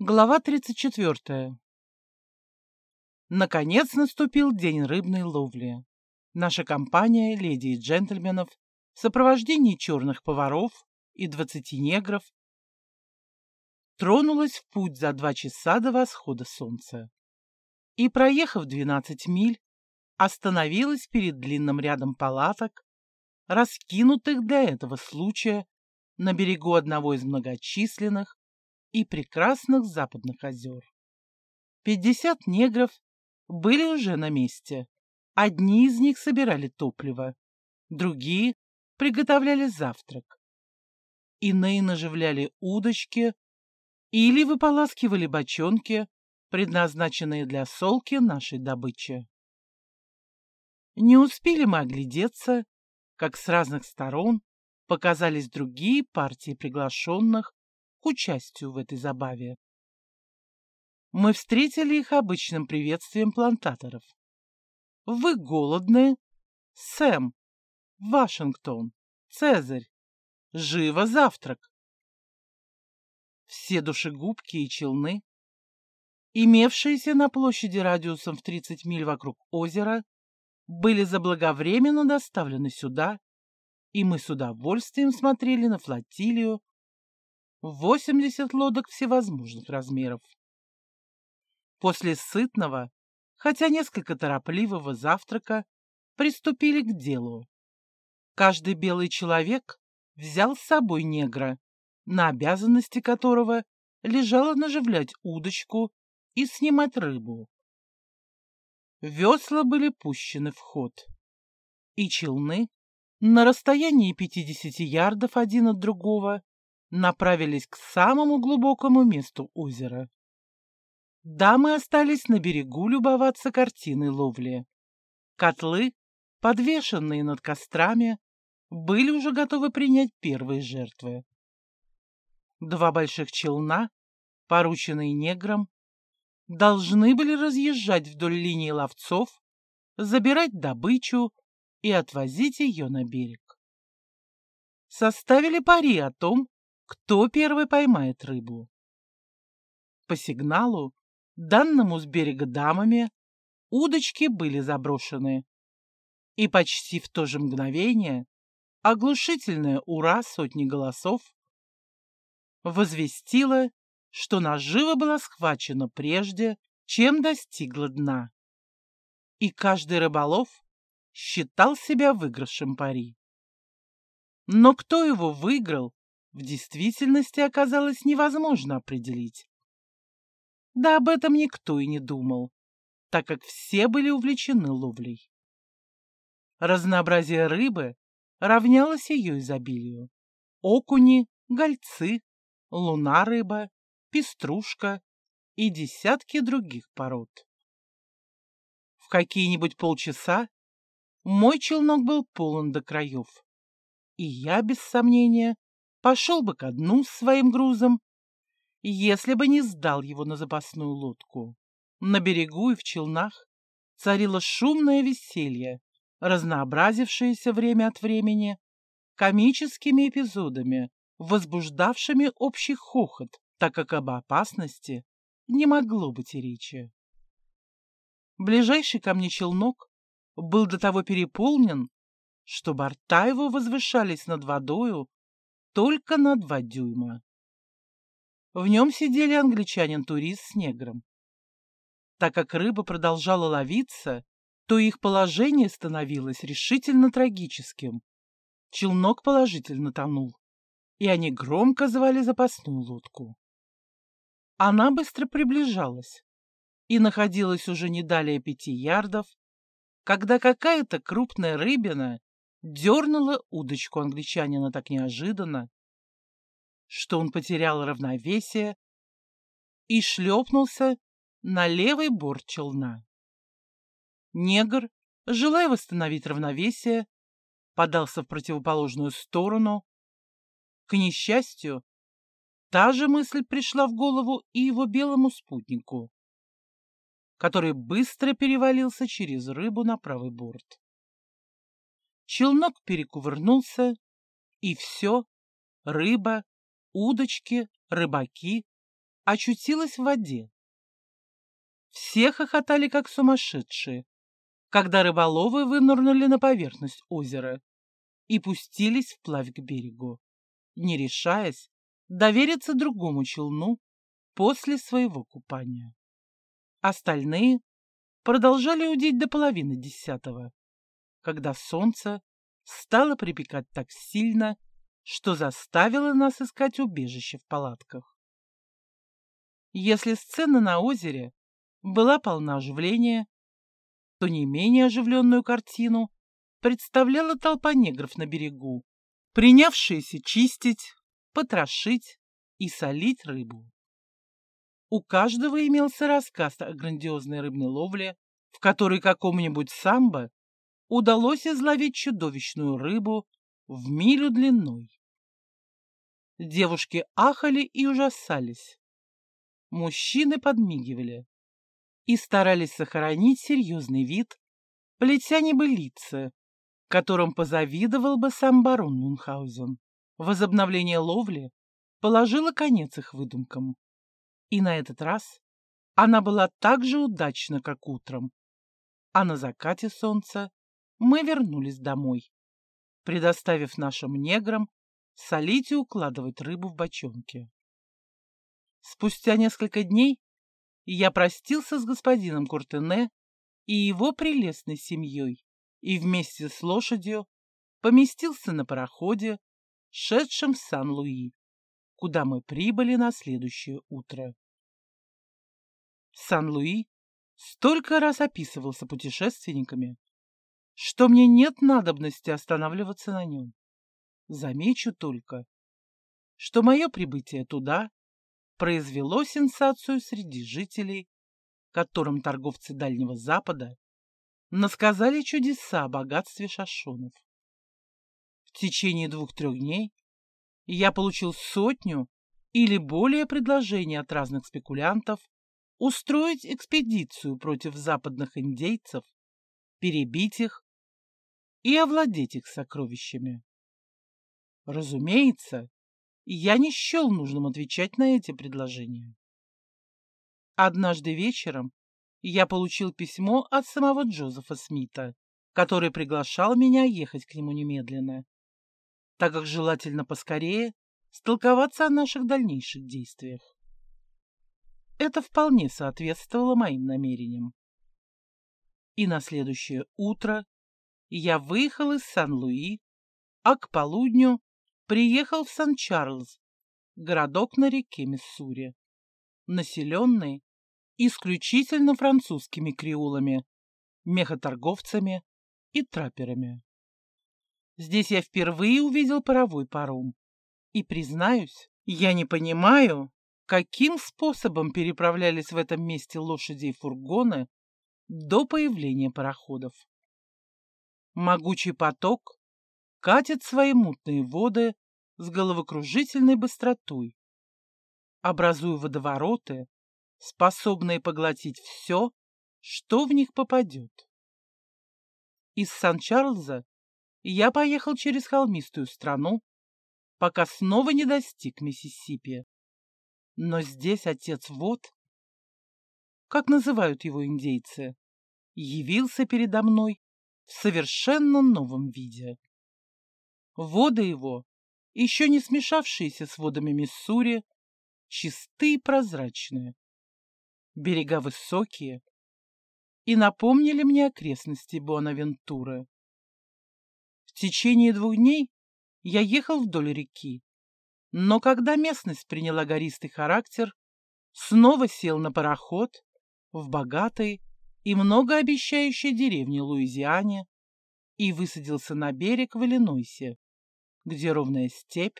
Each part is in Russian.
Глава 34. Наконец наступил день рыбной ловли. Наша компания, леди и джентльменов, в сопровождении черных поваров и двадцати негров, тронулась в путь за два часа до восхода солнца. И, проехав 12 миль, остановилась перед длинным рядом палаток, раскинутых для этого случая на берегу одного из многочисленных и прекрасных западных озер. Пятьдесят негров были уже на месте. Одни из них собирали топливо, другие приготовляли завтрак. Иные наживляли удочки или выполаскивали бочонки, предназначенные для солки нашей добычи. Не успели мы оглядеться, как с разных сторон показались другие партии приглашенных к участию в этой забаве. Мы встретили их обычным приветствием плантаторов. «Вы голодны?» «Сэм!» «Вашингтон!» «Цезарь!» «Живо завтрак!» Все душегубки и челны, имевшиеся на площади радиусом в 30 миль вокруг озера, были заблаговременно доставлены сюда, и мы с удовольствием смотрели на флотилию 80 лодок всевозможных размеров. После сытного, хотя несколько торопливого завтрака, приступили к делу. Каждый белый человек взял с собой негра, на обязанности которого лежало наживлять удочку и снимать рыбу. Весла были пущены в ход, и челны на расстоянии 50 ярдов один от другого направились к самому глубокому месту озера. Дамы остались на берегу любоваться картиной ловли. Котлы, подвешенные над кострами, были уже готовы принять первые жертвы. Два больших челна, порученные неграм, должны были разъезжать вдоль линии ловцов, забирать добычу и отвозить ее на берег. Составили пари о том, кто первый поймает рыбу. По сигналу, данному с берега дамами, удочки были заброшены. И почти в то же мгновение оглушительное «Ура!» сотни голосов возвестило, что нажива была схвачена прежде, чем достигла дна. И каждый рыболов считал себя выигравшим пари. Но кто его выиграл, в действительности оказалось невозможно определить. Да об этом никто и не думал, так как все были увлечены ловлей. Разнообразие рыбы равнялось ее изобилию. Окуни, гольцы, луна-рыба, пеструшка и десятки других пород. В какие-нибудь полчаса мой челнок был полон до краев, и я, без сомнения, пошел бы ко дну с своим грузом, если бы не сдал его на запасную лодку. На берегу и в челнах царило шумное веселье, разнообразившееся время от времени комическими эпизодами, возбуждавшими общий хохот, так как об опасности не могло быть и речи. Ближайший ко мне челнок был до того переполнен, что борта его возвышались над водою только на два дюйма. В нем сидели англичанин-турист с негром. Так как рыба продолжала ловиться, то их положение становилось решительно трагическим. Челнок положительно тонул, и они громко звали запасную лодку. Она быстро приближалась и находилась уже не далее пяти ярдов, когда какая-то крупная рыбина дернула удочку англичанина так неожиданно, что он потерял равновесие и шлепнулся на левый борт челна. Негр, желая восстановить равновесие, подался в противоположную сторону. К несчастью, та же мысль пришла в голову и его белому спутнику, который быстро перевалился через рыбу на правый борт. Челнок перекувырнулся, и все — рыба, удочки, рыбаки очутилась в воде. Все хохотали, как сумасшедшие, когда рыболовы вынырнули на поверхность озера и пустились вплавь к берегу, не решаясь довериться другому челну после своего купания. Остальные продолжали удить до половины десятого, когда солнце стало припекать так сильно, что заставило нас искать убежище в палатках. Если сцена на озере была полна оживления, то не менее оживленную картину представляла толпа негров на берегу, принявшиеся чистить, потрошить и солить рыбу. У каждого имелся рассказ о грандиозной рыбной ловле, в которой какому-нибудь самбо удалось изловить чудовищную рыбу в милю длиной. Девушки ахали и ужасались. Мужчины подмигивали и старались сохранить серьезный вид, плетя небылицы, которым позавидовал бы сам барон Мюнхгаузен. Возобновление ловли положило конец их выдумкам. И на этот раз она была так же удачна, как утром. А на закате солнца мы вернулись домой, предоставив нашим неграм солить и укладывать рыбу в бочонки. Спустя несколько дней я простился с господином Куртене и его прелестной семьей и вместе с лошадью поместился на пароходе, шедшем в Сан-Луи, куда мы прибыли на следующее утро. Сан-Луи столько раз описывался путешественниками, что мне нет надобности останавливаться на нем. Замечу только, что мое прибытие туда произвело сенсацию среди жителей, которым торговцы Дальнего Запада насказали чудеса о богатстве шашонов. В течение двух-трех дней я получил сотню или более предложений от разных спекулянтов устроить экспедицию против западных индейцев, перебить их и овладеть их сокровищами. Разумеется, я не счел нужным отвечать на эти предложения. Однажды вечером я получил письмо от самого Джозефа Смита, который приглашал меня ехать к нему немедленно, так как желательно поскорее столковаться о наших дальнейших действиях. Это вполне соответствовало моим намерениям. И на следующее утро я выехал из Сан-Луи, а к полудню приехал в Сан-Чарльз, городок на реке Миссури, населенный исключительно французскими креолами, мехоторговцами и трапперами. Здесь я впервые увидел паровой паром. И, признаюсь, я не понимаю, каким способом переправлялись в этом месте лошади и фургоны до появления пароходов. Могучий поток катит свои мутные воды с головокружительной быстротой, образуя водовороты, способные поглотить все, что в них попадет. Из Сан-Чарльза я поехал через холмистую страну, пока снова не достиг Миссисипи. Но здесь отец Вод, как называют его индейцы, явился передо мной в совершенно новом виде. Воды его, еще не смешавшиеся с водами Миссури, чистые и прозрачные. Берега высокие и напомнили мне окрестности Буанавентуры. В течение двух дней я ехал вдоль реки, но когда местность приняла гористый характер, снова сел на пароход в богатой и многообещающей деревне Луизиане и высадился на берег в Иллинойсе, где ровная степь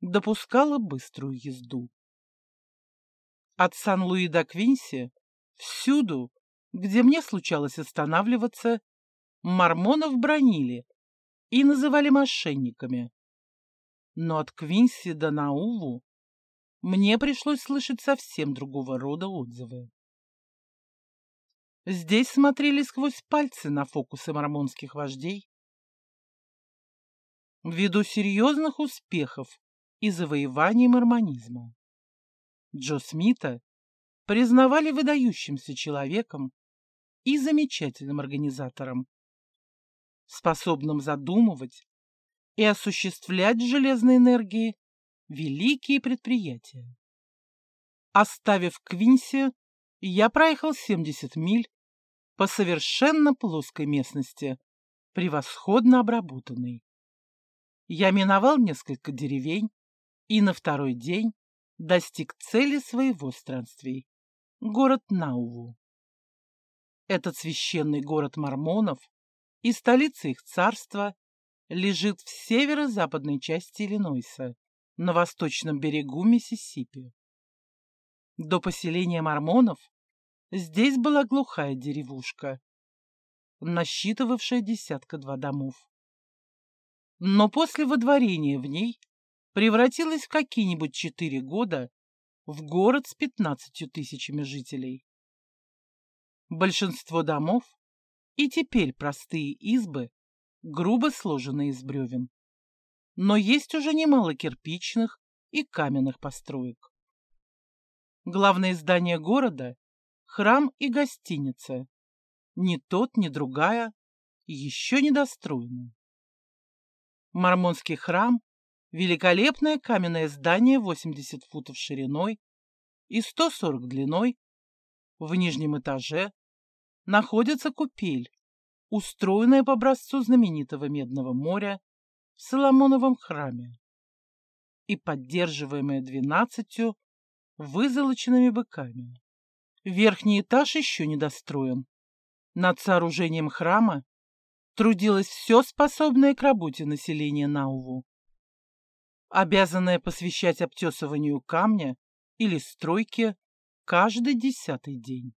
допускала быструю езду. От Сан-Луи до Квинси, всюду, где мне случалось останавливаться, мормонов бронили и называли мошенниками. Но от Квинси до Науву мне пришлось слышать совсем другого рода отзывы. Здесь смотрели сквозь пальцы на фокусы мормонских вождей ввиду серьезных успехов и завоеваний мормонизма. Джо Смита признавали выдающимся человеком и замечательным организатором, способным задумывать и осуществлять железной энергии великие предприятия. Оставив Квинси, я проехал 70 миль по совершенно плоской местности, превосходно обработанной. Я миновал несколько деревень и на второй день достиг цели своего странствий — город Науву. Этот священный город мормонов и столица их царства лежит в северо-западной части Иллинойса, на восточном берегу Миссисипи. До поселения мормонов здесь была глухая деревушка, насчитывавшая десятка-два домов. Но после водворения в ней превратилась в какие-нибудь четыре года в город с пятнадцатью тысячами жителей. Большинство домов и теперь простые избы, грубо сложенные из бревен. Но есть уже немало кирпичных и каменных построек. Главное здание города — храм и гостиница. Ни тот, ни другая еще не достроены. Мормонский храм — великолепное каменное здание 80 футов шириной и 140 длиной. В нижнем этаже находится купель, устроенная по образцу знаменитого Медного моря в Соломоновом храме и поддерживаемая двенадцатью вызолоченными быками. Верхний этаж еще не достроен. Над сооружением храма трудилось все способное к работе населения Науву. Обязанное посвящать обтесыванию камня или стройке каждый десятый день.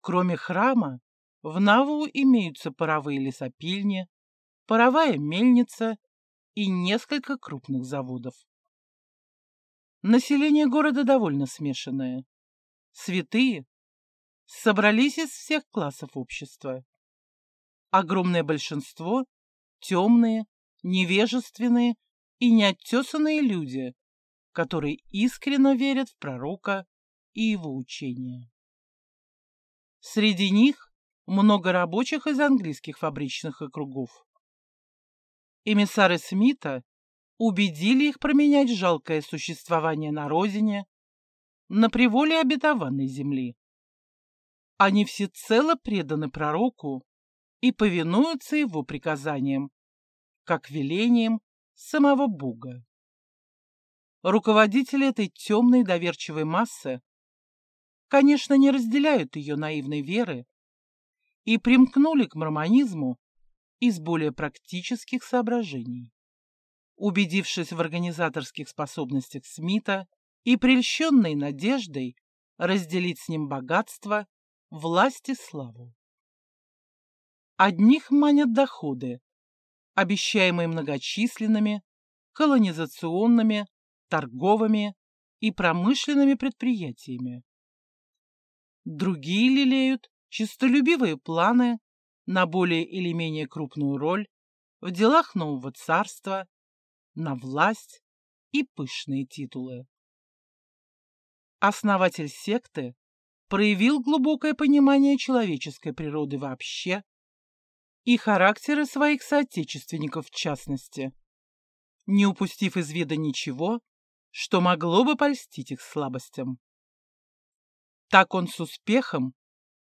Кроме храма, в Наву имеются паровые лесопильни, паровая мельница и несколько крупных заводов. Население города довольно смешанное. Святые собрались из всех классов общества. Огромное большинство — темные, невежественные и неоттесанные люди, которые искренне верят в пророка и его учения. Среди них много рабочих из английских фабричных округов. Эмиссары Смита убедили их променять жалкое существование на родине на приволе обетованной земли. Они всецело преданы пророку и повинуются его приказаниям, как велением самого Бога. Руководители этой темной доверчивой массы, конечно, не разделяют ее наивной веры и примкнули к мормонизму из более практических соображений. Убедившись в организаторских способностях Смита и прельщенной надеждой разделить с ним богатство, власть и славу. Одних манят доходы, обещаемые многочисленными колонизационными, торговыми и промышленными предприятиями. Другие лелеют чистолюбивые планы на более или менее крупную роль в делах нового царства, на власть и пышные титулы. Основатель секты проявил глубокое понимание человеческой природы вообще и характера своих соотечественников в частности, не упустив из вида ничего, что могло бы польстить их слабостям. Так он с успехом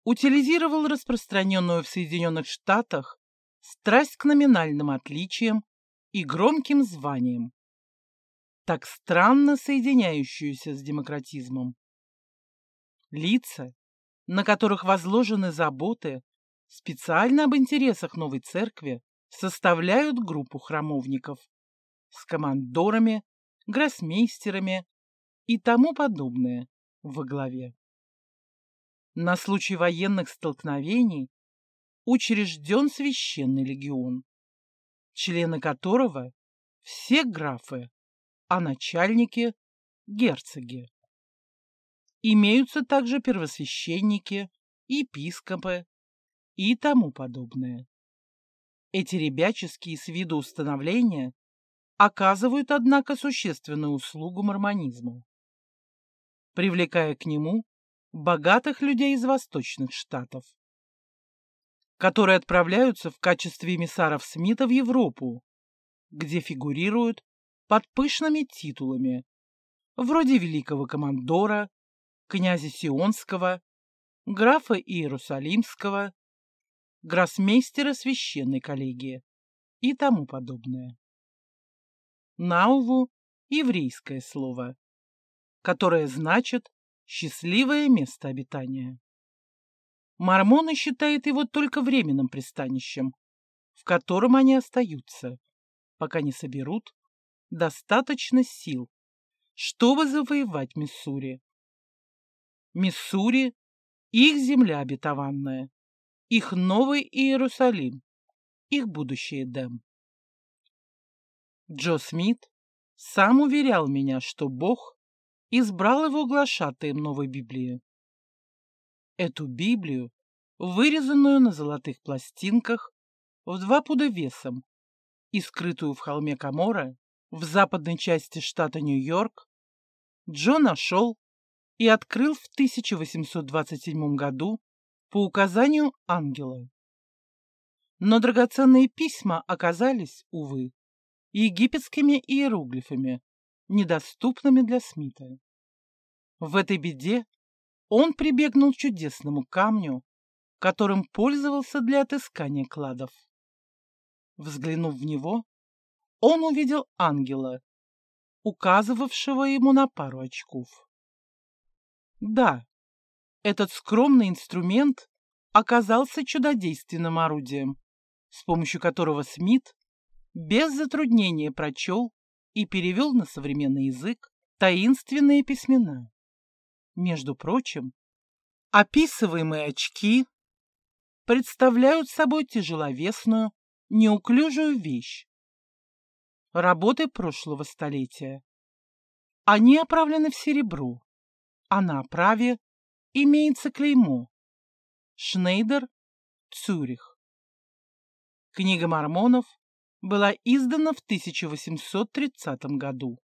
утилизировал распространенную в Соединенных Штатах страсть к номинальным отличиям и громким званиям, так странно соединяющуюся с демократизмом. Лица, на которых возложены заботы специально об интересах новой церкви, составляют группу храмовников с командорами, гроссмейстерами и тому подобное во главе на случай военных столкновений учрежден священный легион, члены которого все графы, а начальники — герцоги. Имеются также первосвященники, епископы и тому подобное. Эти ребяческие с виду установления оказывают, однако, существенную услугу мормонизму. привлекая к нему богатых людей из восточных штатов, которые отправляются в качестве эмиссаров Смита в Европу, где фигурируют под пышными титулами, вроде великого командора, князя Сионского, графа Иерусалимского, гроссмейстера священной коллегии и тому подобное. Науву – еврейское слово, которое значит «счастливое место обитания». Мормоны считают его только временным пристанищем, в котором они остаются, пока не соберут достаточно сил, чтобы завоевать Миссури. Миссури – их земля обетованная, их новый Иерусалим, их будущий Эдем. Джо Смит сам уверял меня, что Бог избрал его глашатаем новой Библии. Эту Библию, вырезанную на золотых пластинках, в два пуда весом и скрытую в холме Камора в западной части штата Нью-Йорк, Джо нашел и открыл в 1827 году по указанию ангела. Но драгоценные письма оказались, увы, египетскими иероглифами, недоступными для Смита. В этой беде он прибегнул к чудесному камню, которым пользовался для отыскания кладов. Взглянув в него, он увидел ангела, указывавшего ему на пару очков. Да, этот скромный инструмент оказался чудодейственным орудием, с помощью которого Смит без затруднения прочел и перевел на современный язык таинственные письмена. Между прочим, описываемые очки представляют собой тяжеловесную, неуклюжую вещь. Работы прошлого столетия. Они оправлены в серебро, а на оправе имеется клеймо «Шнейдер, Цюрих». Книга мормонов была издана в 1830 году.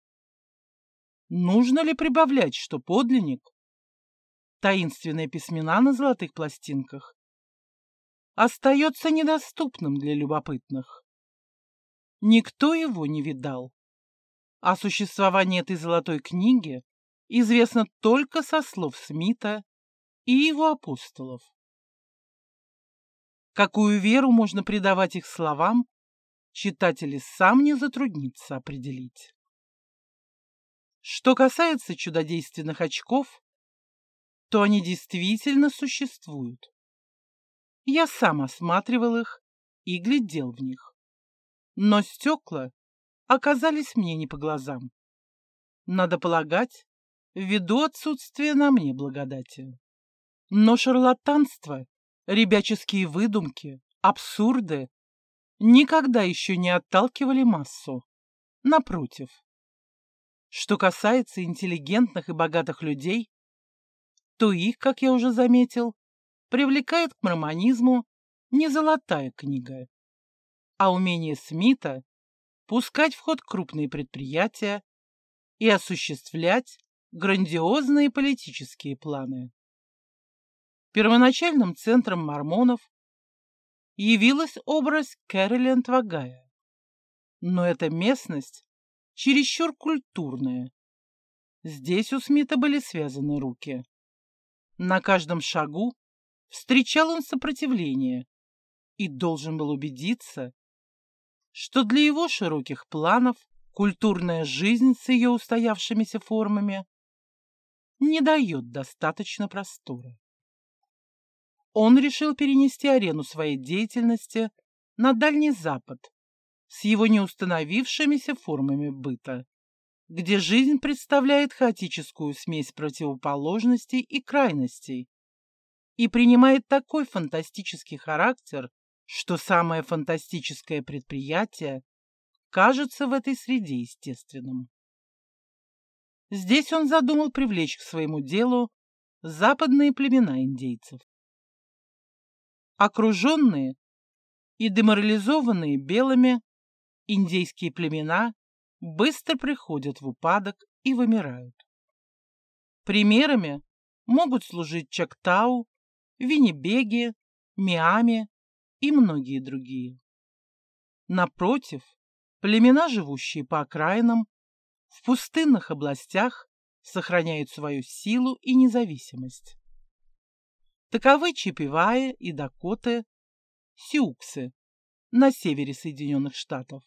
Нужно ли прибавлять, что подлинник, таинственные письмена на золотых пластинках, остается недоступным для любопытных? Никто его не видал. О существовании этой золотой книги известно только со слов Смита и его апостолов. Какую веру можно придавать их словам, читатель сам не затруднится определить. Что касается чудодейственных очков, то они действительно существуют. Я сам осматривал их и глядел в них. Но стекла оказались мне не по глазам. Надо полагать, ввиду отсутствия на мне благодати. Но шарлатанство, ребяческие выдумки, абсурды никогда еще не отталкивали массу. Напротив. Что касается интеллигентных и богатых людей, то их, как я уже заметил, привлекает к мормонизму не золотая книга, а умение Смита пускать в ход крупные предприятия и осуществлять грандиозные политические планы. Первоначальным центром мормонов явилась образ Кэролин Вагая. Но эта местность чересчур культурная. Здесь у Смита были связаны руки. На каждом шагу встречал он сопротивление и должен был убедиться, что для его широких планов культурная жизнь с ее устоявшимися формами не дает достаточно простора. Он решил перенести арену своей деятельности на Дальний Запад с его неустановившимися формами быта, где жизнь представляет хаотическую смесь противоположностей и крайностей и принимает такой фантастический характер, что самое фантастическое предприятие кажется в этой среде естественным. Здесь он задумал привлечь к своему делу западные племена индейцев. Окруженные и деморализованные белыми, индейские племена быстро приходят в упадок и вымирают. Примерами могут служить Чактау, Виннибеги, Миами и многие другие. Напротив, племена, живущие по окраинам, в пустынных областях сохраняют свою силу и независимость. Таковы Чипивая и Дакоты, Сиуксы на севере Соединенных Штатов,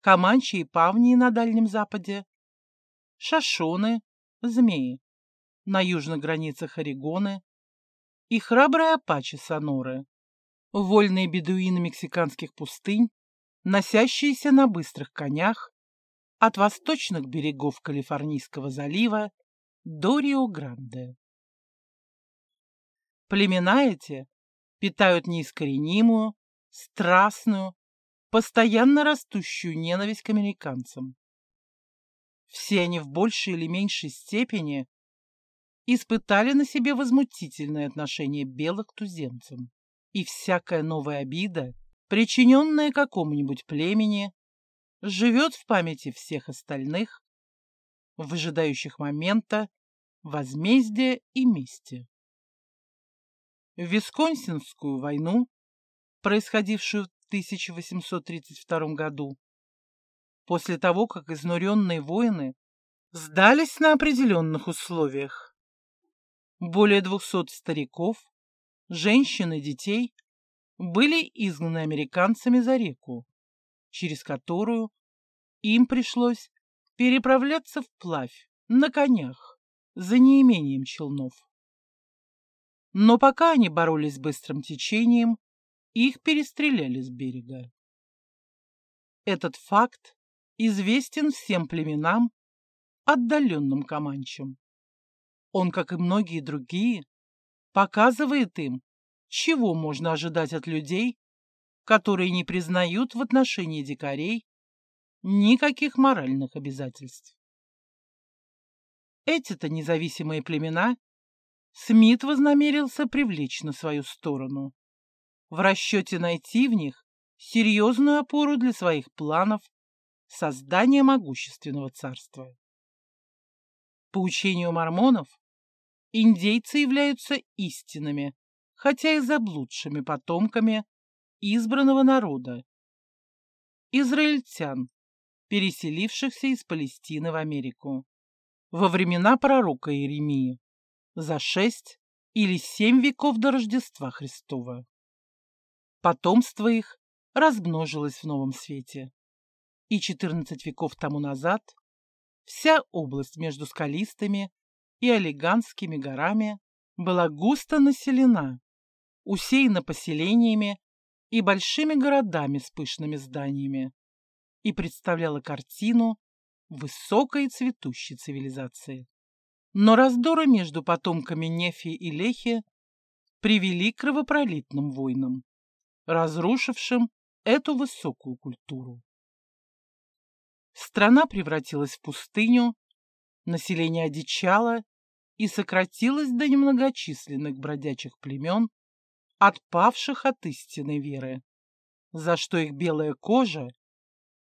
Каманчи и Павнии на Дальнем Западе, Шашоны, Змеи на южных границах Орегоны и храбрые апачи Соноры, вольные бедуины мексиканских пустынь, носящиеся на быстрых конях от восточных берегов Калифорнийского залива до Рио-Гранде. Племена эти питают неискоренимую, страстную, постоянно растущую ненависть к американцам. Все они в большей или меньшей степени испытали на себе возмутительное отношение белых к туземцам. И всякая новая обида, причиненная какому-нибудь племени, живет в памяти всех остальных, выжидающих момента возмездия и мести. Висконсинскую войну, происходившую в 1832 году, после того, как изнуренные воины сдались на определенных условиях. Более двухсот стариков, женщин и детей были изгнаны американцами за реку, через которую им пришлось переправляться вплавь на конях за неимением челнов. Но пока они боролись с быстрым течением, их перестреляли с берега. Этот факт известен всем племенам, отдаленным команчам. Он, как и многие другие, показывает им, чего можно ожидать от людей, которые не признают в отношении дикарей никаких моральных обязательств. Эти-то независимые племена Смит вознамерился привлечь на свою сторону, в расчете найти в них серьезную опору для своих планов создания могущественного царства. По учению мормонов, индейцы являются истинными, хотя и заблудшими потомками избранного народа, израильтян, переселившихся из Палестины в Америку. Во времена пророка Иеремии за шесть или семь веков до Рождества Христова. Потомство их размножилось в новом свете. И 14 веков тому назад вся область между скалистыми и Олиганскими горами была густо населена, усеяна поселениями и большими городами с пышными зданиями и представляла картину высокой цветущей цивилизации. Но раздоры между потомками Нефи и Лехи привели к кровопролитным войнам, разрушившим эту высокую культуру. Страна превратилась в пустыню, население одичало и сократилось до немногочисленных бродячих племен, отпавших от истинной веры, за что их белая кожа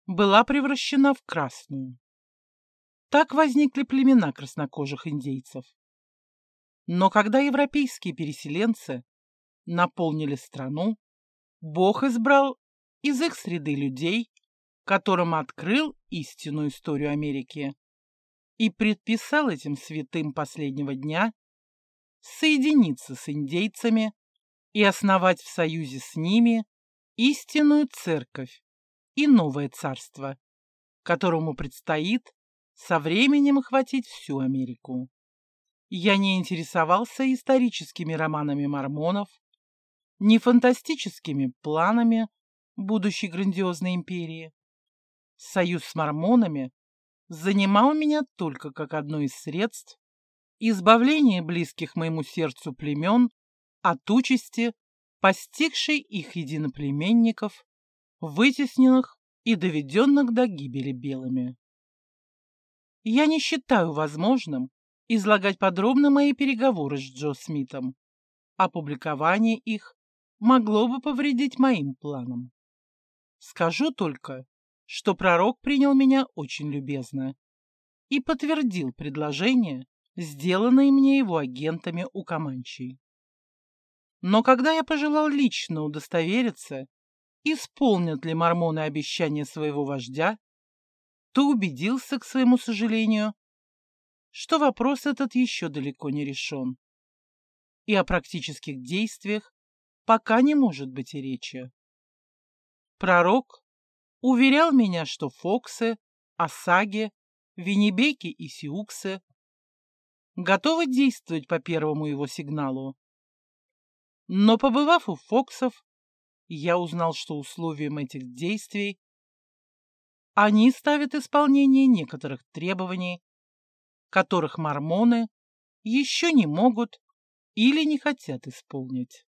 была превращена в красную. Так возникли племена краснокожих индейцев. Но когда европейские переселенцы наполнили страну, Бог избрал из их среды людей, которым открыл истинную историю Америки и предписал этим святым последнего дня соединиться с индейцами и основать в союзе с ними истинную церковь и новое царство, которому предстоит со временем охватить всю Америку. Я не интересовался историческими романами мормонов, ни фантастическими планами будущей грандиозной империи. Союз с мормонами занимал меня только как одно из средств избавления близких моему сердцу племен от участи, постигшей их единоплеменников, вытесненных и доведенных до гибели белыми. Я не считаю возможным излагать подробно мои переговоры с Джо Смитом. Опубликование их могло бы повредить моим планам. Скажу только, что пророк принял меня очень любезно и подтвердил предложение, сделанные мне его агентами у Каманчей. Но когда я пожелал лично удостовериться, исполнят ли мормоны обещания своего вождя, то убедился, к своему сожалению, что вопрос этот еще далеко не решен. И о практических действиях пока не может быть и речи. Пророк уверял меня, что Фоксы, Осаги, Венебеки и Сиуксы готовы действовать по первому его сигналу. Но побывав у Фоксов, я узнал, что условием этих действий они ставят исполнение некоторых требований, которых мормоны еще не могут или не хотят исполнить.